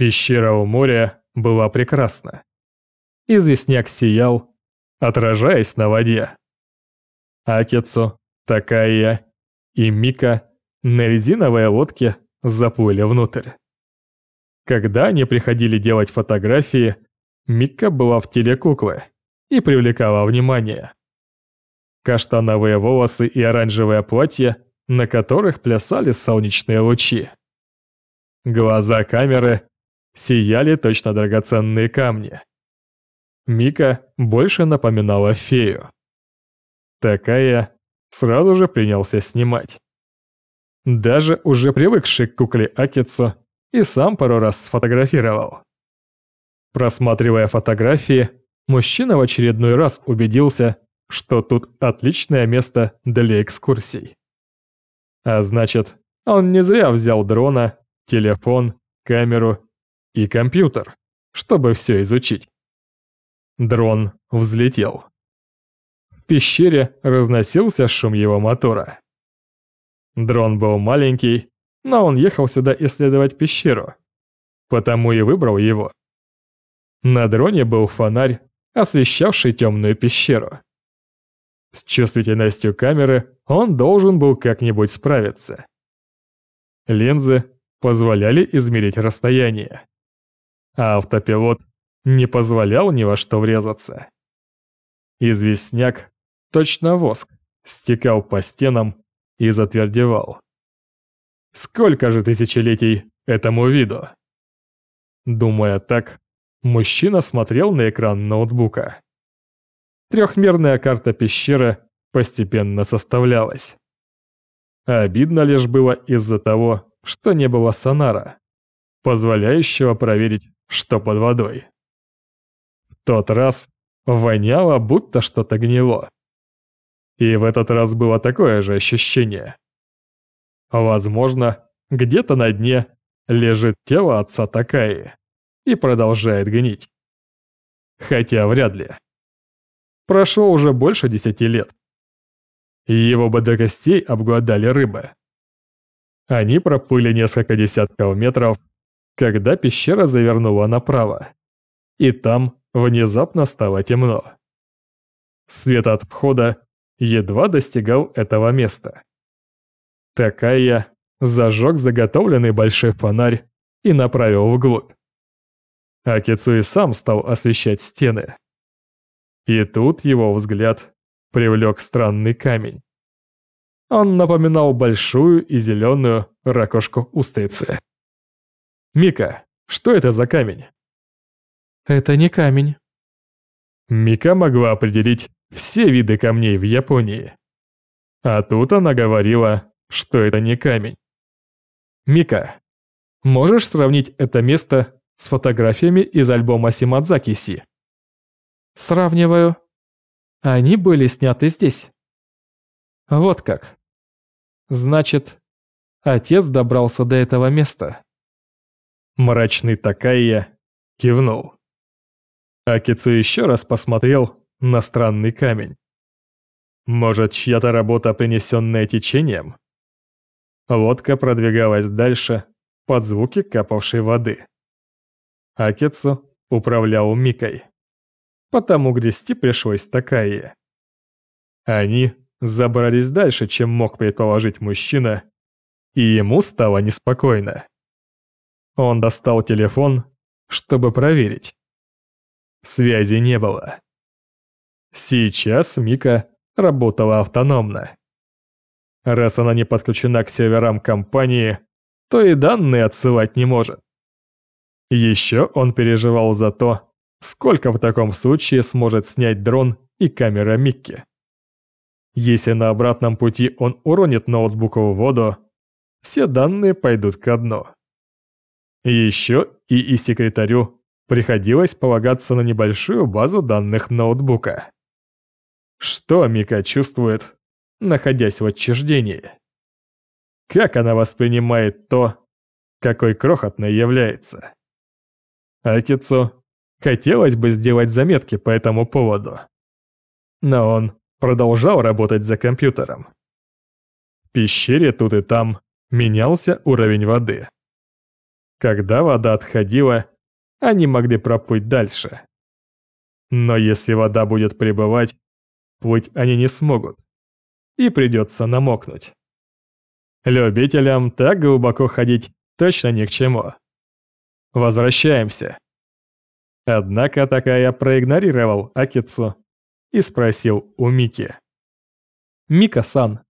Пещера у моря была прекрасна. Известняк сиял, отражаясь на воде. Акицу, Такая и Мика на резиновой лодке заплыли внутрь. Когда они приходили делать фотографии, Мика была в теле куклы и привлекала внимание. Каштановые волосы и оранжевое платье, на которых плясали солнечные лучи. Глаза камеры сияли точно драгоценные камни. Мика больше напоминала фею. Такая сразу же принялся снимать. Даже уже привыкший к кукле Акицу и сам пару раз сфотографировал. Просматривая фотографии, мужчина в очередной раз убедился, что тут отличное место для экскурсий. А значит, он не зря взял дрона, телефон, камеру и компьютер, чтобы все изучить. Дрон взлетел. В пещере разносился шум его мотора. Дрон был маленький, но он ехал сюда исследовать пещеру, потому и выбрал его. На дроне был фонарь, освещавший темную пещеру. С чувствительностью камеры он должен был как-нибудь справиться. Линзы позволяли измерить расстояние, а автопилот не позволял ни во что врезаться. Известняк, точно воск, стекал по стенам и затвердевал. Сколько же тысячелетий этому виду? Думая так, мужчина смотрел на экран ноутбука. Трехмерная карта пещеры постепенно составлялась. Обидно лишь было из-за того, что не было сонара, позволяющего проверить, что под водой. В тот раз воняло, будто что-то гнило. И в этот раз было такое же ощущение. Возможно, где-то на дне лежит тело отца Такаи и продолжает гнить. Хотя вряд ли. Прошло уже больше десяти лет. Его бы до костей обглодали рыбы. Они проплыли несколько десятков метров, когда пещера завернула направо. И там внезапно стало темно. Свет от входа едва достигал этого места. Такая зажег заготовленный большой фонарь и направил вглубь. Акицуи сам стал освещать стены. И тут его взгляд привлек странный камень. Он напоминал большую и зеленую ракушку устрицы. «Мика, что это за камень?» «Это не камень». Мика могла определить все виды камней в Японии. А тут она говорила, что это не камень. Мика, можешь сравнить это место с фотографиями из альбома Симадзаки Си? Сравниваю. Они были сняты здесь. Вот как. Значит, отец добрался до этого места. Мрачный Такая кивнул. Акицу еще раз посмотрел на странный камень. Может, чья-то работа, принесенная течением? Лодка продвигалась дальше под звуки капавшей воды. Акицу управлял Микой. Потому грести пришлось такая. Они забрались дальше, чем мог предположить мужчина, и ему стало неспокойно. Он достал телефон, чтобы проверить. Связи не было. Сейчас Мика работала автономно. Раз она не подключена к серверам компании, то и данные отсылать не может. Еще он переживал за то, сколько в таком случае сможет снять дрон и камера Микки. Если на обратном пути он уронит ноутбук в воду, все данные пойдут ко дну. Еще и и секретарю приходилось полагаться на небольшую базу данных ноутбука. Что Мика чувствует, находясь в отчуждении. Как она воспринимает то, какой крохотной является? Акицу хотелось бы сделать заметки по этому поводу. Но он продолжал работать за компьютером. В пещере тут и там менялся уровень воды. Когда вода отходила, они могли проплыть дальше. Но если вода будет прибывать, плыть они не смогут. И придется намокнуть. Любителям так глубоко ходить точно ни к чему. Возвращаемся. Однако такая проигнорировал Акицу и спросил у Мики. «Мика-сан,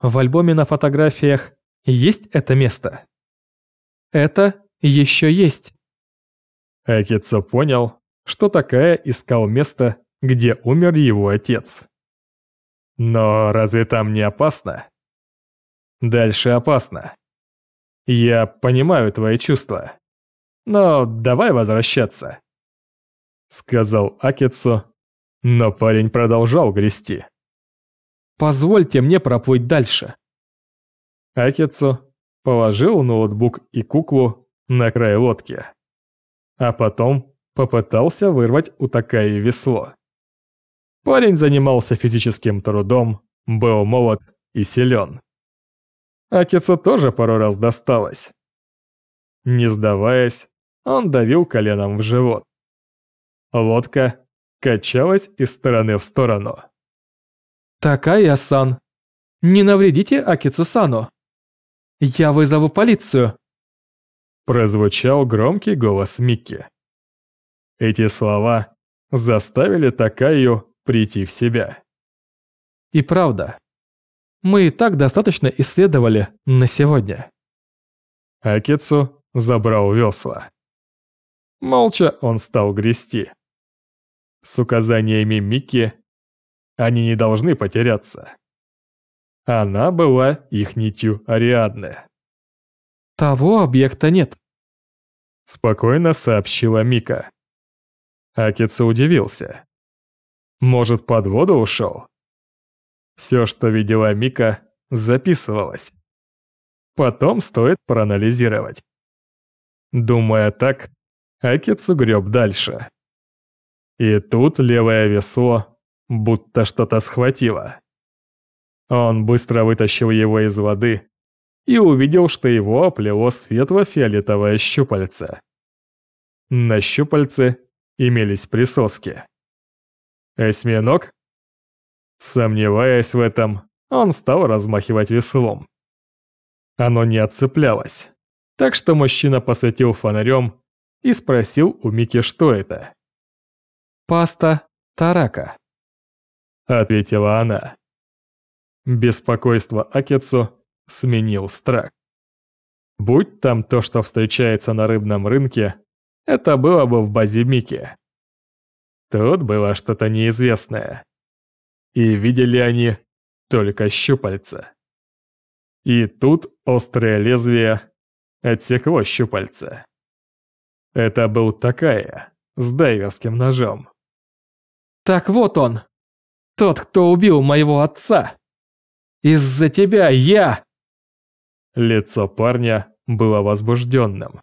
в альбоме на фотографиях есть это место?» «Это еще есть». Акицу понял, что такая искал место, где умер его отец. Но разве там не опасно? Дальше опасно. Я понимаю твои чувства. Но давай возвращаться. Сказал Акицу, но парень продолжал грести. Позвольте мне проплыть дальше. Акицу положил ноутбук и куклу на край лодки. А потом попытался вырвать у Такаи весло. Парень занимался физическим трудом, был молод и силен. Акицу тоже пару раз досталось. Не сдаваясь, он давил коленом в живот. Лодка качалась из стороны в сторону. «Такая-сан, не навредите Акицу-сану. Я вызову полицию!» Прозвучал громкий голос Микки. Эти слова заставили Такаю прийти в себя. И правда, мы и так достаточно исследовали на сегодня. Акицу забрал весла. Молча он стал грести. С указаниями Микки они не должны потеряться. Она была их нитью Ариадны. «Того объекта нет», — спокойно сообщила Мика. Акицу удивился. Может, под воду ушел? Все, что видела Мика, записывалось. Потом стоит проанализировать. Думая так, Акицу греб дальше. И тут левое весло будто что-то схватило. Он быстро вытащил его из воды и увидел, что его оплело светло-фиолетовое щупальце. На щупальце имелись присоски. Осьминог? Сомневаясь в этом, он стал размахивать веслом. Оно не отцеплялось, так что мужчина посветил фонарем и спросил у Мики, что это. «Паста тарака», — ответила она. Беспокойство Акицу сменил страх. Будь там то, что встречается на рыбном рынке, это было бы в базе Мики. Тут было что-то неизвестное. И видели они только щупальца. И тут острое лезвие отсекло щупальца. Это был такая, с дайверским ножом. «Так вот он! Тот, кто убил моего отца! Из-за тебя я...» Лицо парня было возбужденным.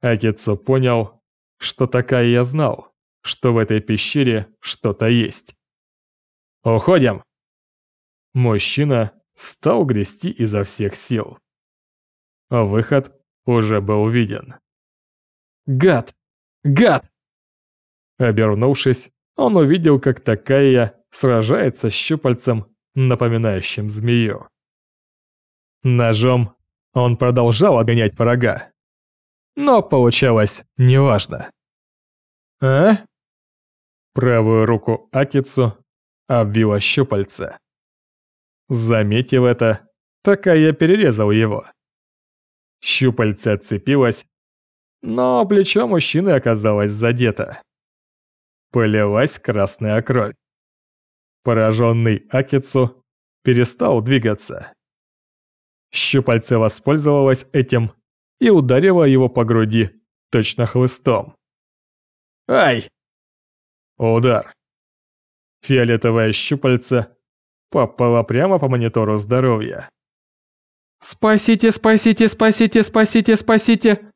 Акицу понял, что такая я знал что в этой пещере что-то есть. «Уходим!» Мужчина стал грести изо всех сил. Выход уже был виден. «Гад! Гад!» Обернувшись, он увидел, как такая сражается с щупальцем, напоминающим змею. Ножом он продолжал огонять врага. Но получалось неважно. «А?» Правую руку Акицу обвила щупальца. Заметив это, такая перерезал его. Щупальце отцепилось, но плечо мужчины оказалось задето. Полилась красная кровь. Пораженный Акицу перестал двигаться. Щупальце воспользовалось этим и ударило его по груди точно хлыстом. «Ай!» Удар. Фиолетовое щупальце попало прямо по монитору здоровья. «Спасите, спасите, спасите, спасите, спасите!»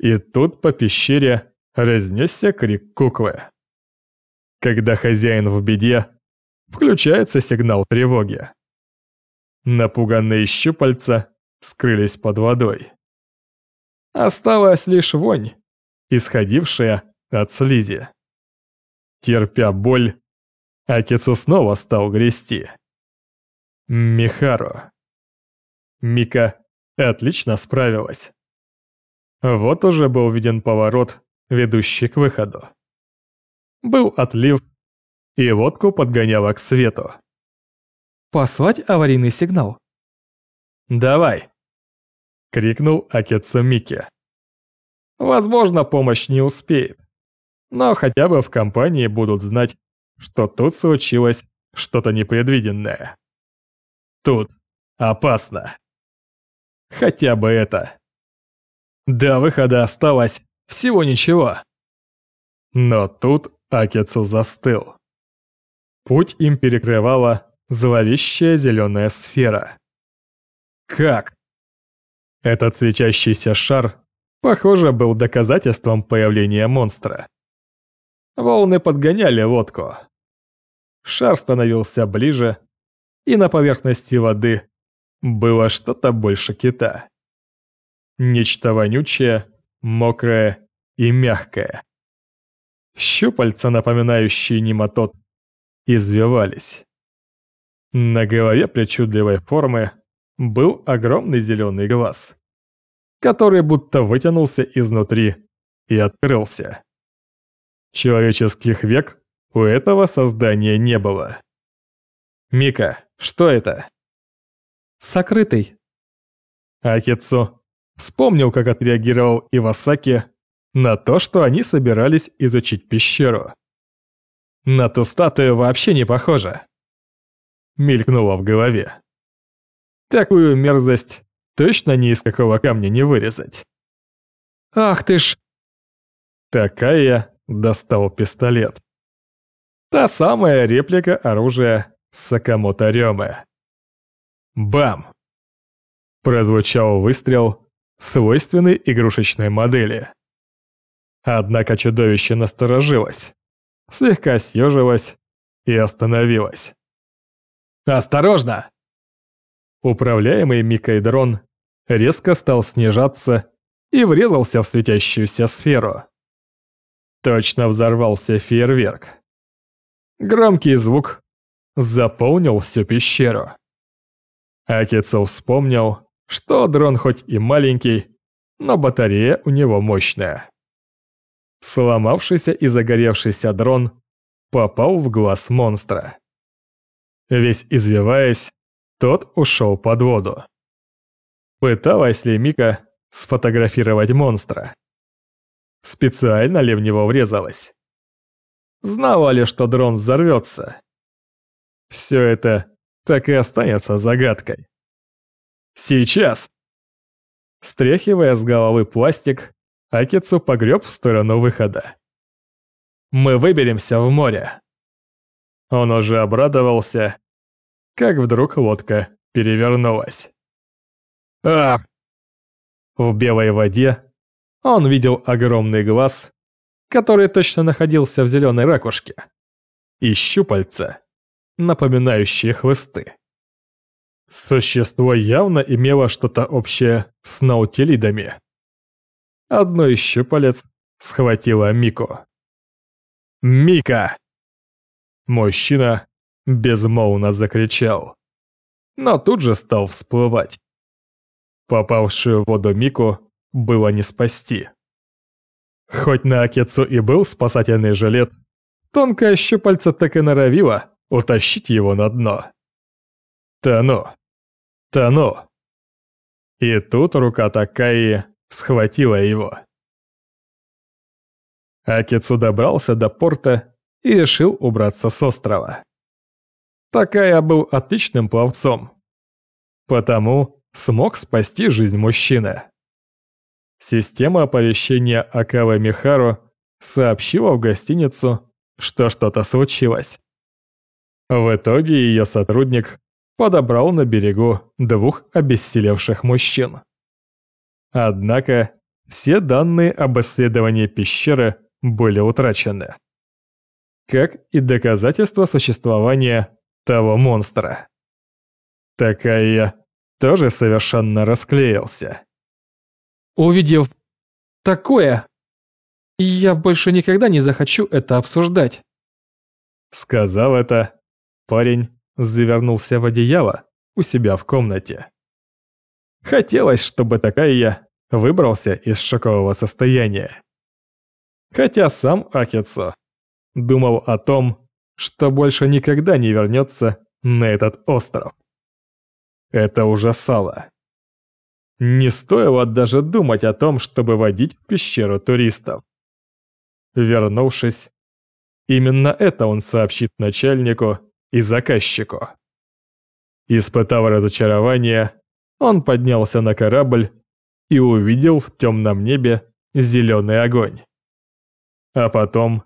И тут по пещере разнесся крик куклы. Когда хозяин в беде, включается сигнал тревоги. Напуганные щупальца скрылись под водой. Осталась лишь вонь, исходившая от слизи. Терпя боль, Акицу снова стал грести. Михаро. Мика отлично справилась. Вот уже был виден поворот, ведущий к выходу. Был отлив, и водку подгоняла к свету. Послать аварийный сигнал. «Давай!» — крикнул Акицу Мики. «Возможно, помощь не успеет, но хотя бы в компании будут знать, что тут случилось что-то непредвиденное. Тут опасно. Хотя бы это. До выхода осталось всего ничего. Но тут Акицу застыл. Путь им перекрывала зловещая зеленая сфера. Как? Этот свечащийся шар, похоже, был доказательством появления монстра. Волны подгоняли лодку. Шар становился ближе, и на поверхности воды было что-то больше кита. Нечто вонючее, мокрое и мягкое. Щупальца, напоминающие нематод, извивались. На голове причудливой формы был огромный зеленый глаз, который будто вытянулся изнутри и открылся. Человеческих век у этого создания не было. «Мика, что это?» «Сокрытый». Акицу вспомнил, как отреагировал Ивасаки на то, что они собирались изучить пещеру. На ту статую вообще не похоже. Мелькнуло в голове. Такую мерзость точно ни из какого камня не вырезать. «Ах ты ж!» Такая достал пистолет. Та самая реплика оружия Сакамото Рёмы. Бам! Прозвучал выстрел свойственной игрушечной модели. Однако чудовище насторожилось, слегка съежилось и остановилось. «Осторожно!» Управляемый Микой дрон резко стал снижаться и врезался в светящуюся сферу. Точно взорвался фейерверк. Громкий звук заполнил всю пещеру. Акицу вспомнил, что дрон хоть и маленький, но батарея у него мощная. Сломавшийся и загоревшийся дрон попал в глаз монстра. Весь извиваясь, тот ушел под воду. Пыталась ли Мика сфотографировать монстра? Специально ли в него врезалась? Знала ли, что дрон взорвется? Все это так и останется загадкой. Сейчас. Стряхивая с головы пластик, Акицу погреб в сторону выхода. Мы выберемся в море. Он уже обрадовался, как вдруг лодка перевернулась. Ах! В белой воде он видел огромный глаз, который точно находился в зеленой ракушке, и щупальца, напоминающие хвосты. Существо явно имело что-то общее с наутилидами. Одно из щупалец схватило Мику. «Мика!» Мужчина безмолвно закричал, но тут же стал всплывать. Попавшую в воду Мику было не спасти. Хоть на Акецу и был спасательный жилет, тонкое щупальце так и норовило утащить его на дно. Тону. Тону. И тут рука Такаи схватила его. Акицу добрался до порта и решил убраться с острова. Такая был отличным пловцом, потому смог спасти жизнь мужчины. Система оповещения Акавы Михару сообщила в гостиницу, что что-то случилось. В итоге ее сотрудник подобрал на берегу двух обессилевших мужчин. Однако все данные об исследовании пещеры были утрачены. Как и доказательства существования того монстра. Такая тоже совершенно расклеился. Увидев такое? Я больше никогда не захочу это обсуждать. Сказав это, парень завернулся в одеяло у себя в комнате. Хотелось, чтобы такая я выбрался из шокового состояния. Хотя сам Акицо думал о том, что больше никогда не вернется на этот остров. Это ужасало. Не стоило даже думать о том, чтобы водить в пещеру туристов. Вернувшись, именно это он сообщит начальнику и заказчику. Испытав разочарование, он поднялся на корабль и увидел в темном небе зеленый огонь. А потом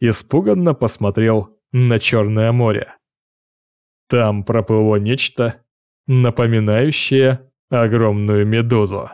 испуганно посмотрел на Черное море. Там проплыло нечто, напоминающее огромную медузу.